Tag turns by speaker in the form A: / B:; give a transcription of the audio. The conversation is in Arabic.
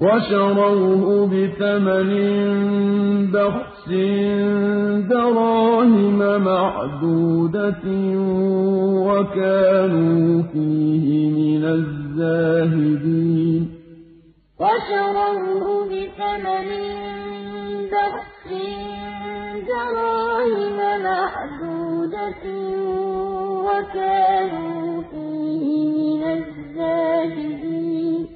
A: وَشَرَوْهُ بِثَمَنٍ بَخْسٍ دَرَاهِمَ مَعْدُودَةٍ وَكَانُوا فِيهِ مِنَ الزَّاهِدِينَ
B: وَشَرَوْهُ بِثَمَنٍ بَخْسٍ دَرَاهِمَ مَعْدُودَةٍ وَكَانُوا